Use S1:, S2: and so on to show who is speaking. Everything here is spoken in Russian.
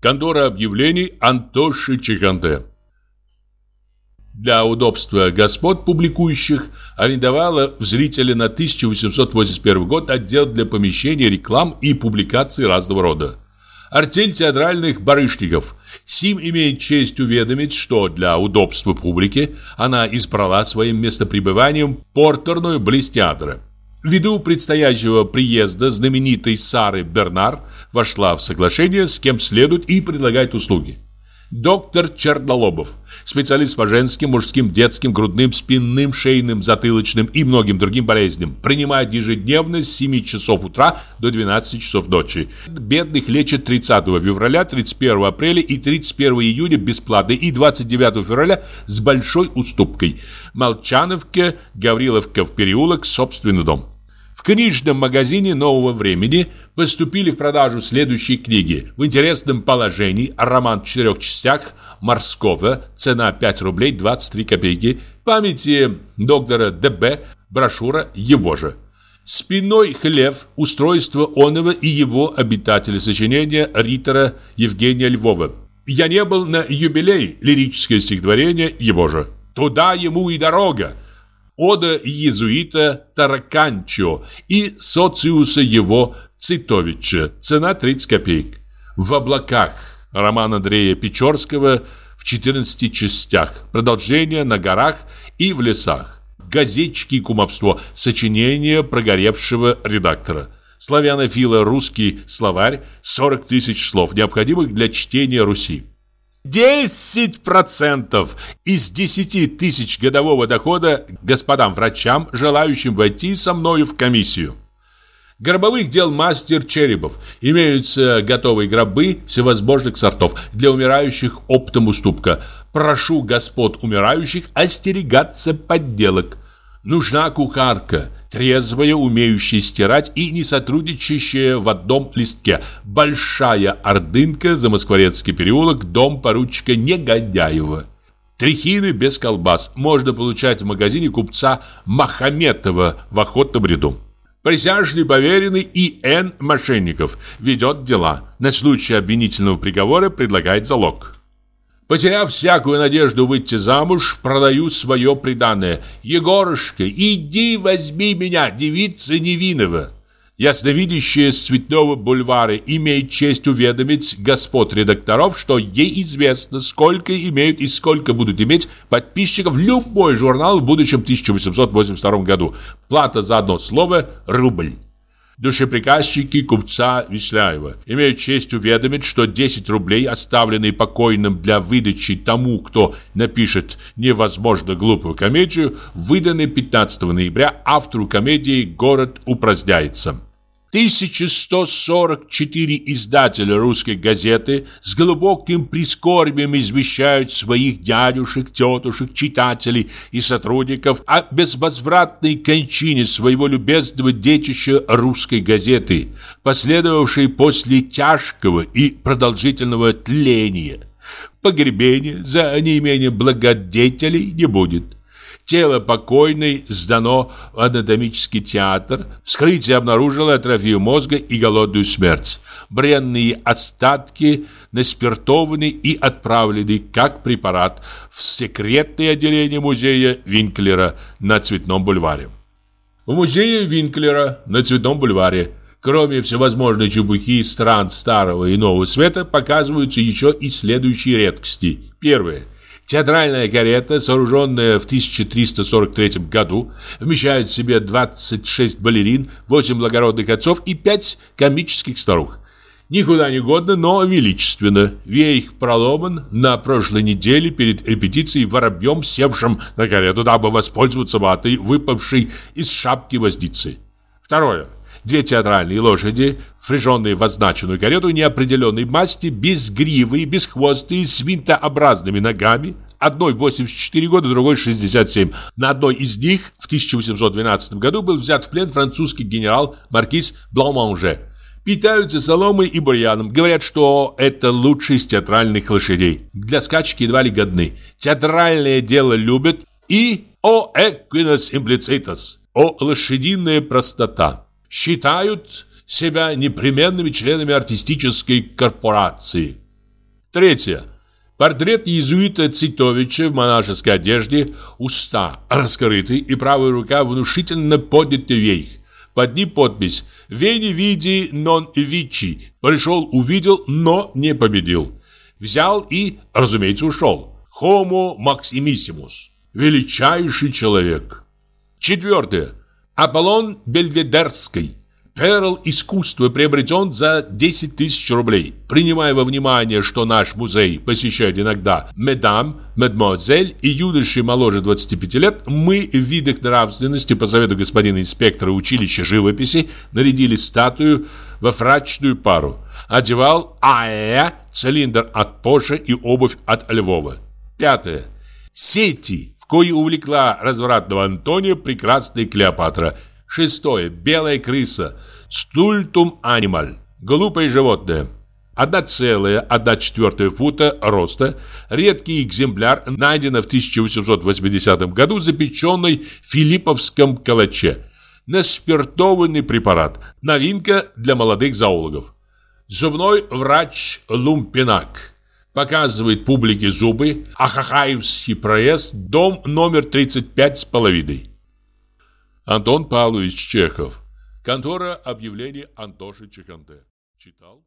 S1: Контора объявлений Антоши Чеханте. Для удобства господ, публикующих, арендовала в зрителя на 1881 год отдел для помещения реклам и публикаций разного рода. Артель театральных барышников. Сим имеет честь уведомить, что для удобства публики она избрала своим местопребыванием портерную близ театра. Ввиду предстоящего приезда знаменитой Сары Бернар вошла в соглашение, с кем следует и предлагает услуги. Доктор Чернолобов, специалист по женским, мужским, детским, грудным, спинным, шейным, затылочным и многим другим болезням, принимает ежедневно с 7 часов утра до 12 часов ночи. Бедных лечит 30 февраля, 31 апреля и 31 июня бесплатно и 29 февраля с большой уступкой. Молчановка, Гавриловка в переулок, собственный дом. В книжном магазине «Нового времени» поступили в продажу следующие книги. В интересном положении роман в четырех частях Морского, цена 5 рублей 23 копейки, памяти доктора Д.Б., брошюра его же. Спиной хлев, устройство Онова и его обитатели сочинения Риттера Евгения Львова. Я не был на юбилей, лирическое стихотворение его же. Туда ему и дорога. Ода иезуита Тараканчо и Социуса его Цитовича. Цена 30 копеек. В облаках. Роман Андрея Печорского в 14 частях. Продолжение на горах и в лесах. Газетчики и кумовство. Сочинение прогоревшего редактора. Славянофила русский словарь 40 тысяч слов, необходимых для чтения Руси. 10% из 10 тысяч годового дохода господам врачам, желающим войти со мною в комиссию. Гробовых дел мастер Черепов. Имеются готовые гробы всевозможных сортов. Для умирающих оптом уступка. Прошу господ умирающих остерегаться подделок. Нужна кухарка, трезвая, умеющая стирать и не сотрудничающая в одном листке. Большая ордынка, Замоскворецкий переулок, дом поручика Негодяева. Трехины без колбас можно получать в магазине купца Махаметова в охотном ряду. Присяжный поверенный И.Н. Мошенников ведет дела. На случай обвинительного приговора предлагает залог. Потеряв всякую надежду выйти замуж, продаю свое преданное. Егорушка, иди возьми меня, девица невинного. Ясновидящая с Цветного бульвара имеет честь уведомить господ редакторов, что ей известно, сколько имеют и сколько будут иметь подписчиков любой журнал в будущем 1882 году. Плата за одно слово – рубль. Душеприказчики купца Весляева имеют честь уведомить, что 10 рублей, оставленные покойным для выдачи тому, кто напишет невозможно глупую комедию, выданы 15 ноября автору комедии «Город упраздняется». 1144 издателя русской газеты с глубоким прискорбием извещают своих дядюшек, тетушек, читателей и сотрудников о безвозвратной кончине своего любезного детища русской газеты, последовавшей после тяжкого и продолжительного тления. Погребения за неимением благодетелей не будет. Тело покойной сдано в анатомический театр. Вскрытие обнаружило атрофию мозга и голодную смерть. Бренные остатки наспиртованы и отправлены как препарат в секретное отделение музея Винклера на Цветном бульваре. В музее Винклера на Цветном бульваре Кроме всевозможной чебухи стран Старого и Нового Света, показываются еще и следующие редкости. Первое. Театральная карета, сооруженная в 1343 году, вмещает в себе 26 балерин, 8 благородных отцов и 5 комических старух. Никуда не годно, но величественно. Вейх проломан на прошлой неделе перед репетицией воробьем, севшим на карету, дабы воспользоваться ватой, выпавшей из шапки воздицы. Второе. Две театральные лошади, впряженные в означенную карету неопределенной масти, без гривы, без хвоста и с винтообразными ногами, одной 84 года, другой 67. На одной из них в 1812 году был взят в плен французский генерал маркиз Бломанже. Питаются соломой и бурьяном. Говорят, что это лучший из театральных лошадей. Для скачки едва ли годны. Театральное дело любят и «О эквинос имплицитас» – «О лошадиная простота» считают себя непременными членами артистической корпорации. Третье. Портрет иезуита Цитовича в монашеской одежде, уста раскрыты и правая рука внушительно поднята вверх. Под ним подпись «Вени види нон вичи» Пришел, увидел, но не победил. Взял и, разумеется, ушел. Homo Maximissimус. Величайший человек. Четвертое. Аполлон Бельведерский. Перл искусства приобретен за 10 тысяч рублей. Принимая во внимание, что наш музей посещает иногда медам, мадемуазель и юноши моложе 25 лет, мы в видах нравственности по совету господина инспектора училища живописи нарядили статую во фрачную пару. Одевал АЭ, цилиндр от Поша и обувь от Львова. Пятое. Сети, в кои увлекла развратного Антония прекрасная Клеопатра – Шестое. Белая крыса. Стультум анималь. Глупое животное. Одна целая, одна четвертая фута роста. Редкий экземпляр найдено в 1880 году, запеченный в Филипповском калаче. Наспиртованный препарат. Новинка для молодых зоологов. Зубной врач Лумпинак. Показывает публике зубы. Ахахаевский проезд. Дом номер 35 с половиной. Антон Павлович Чехов. Контора объявлений Антоши Чеханте. Читал.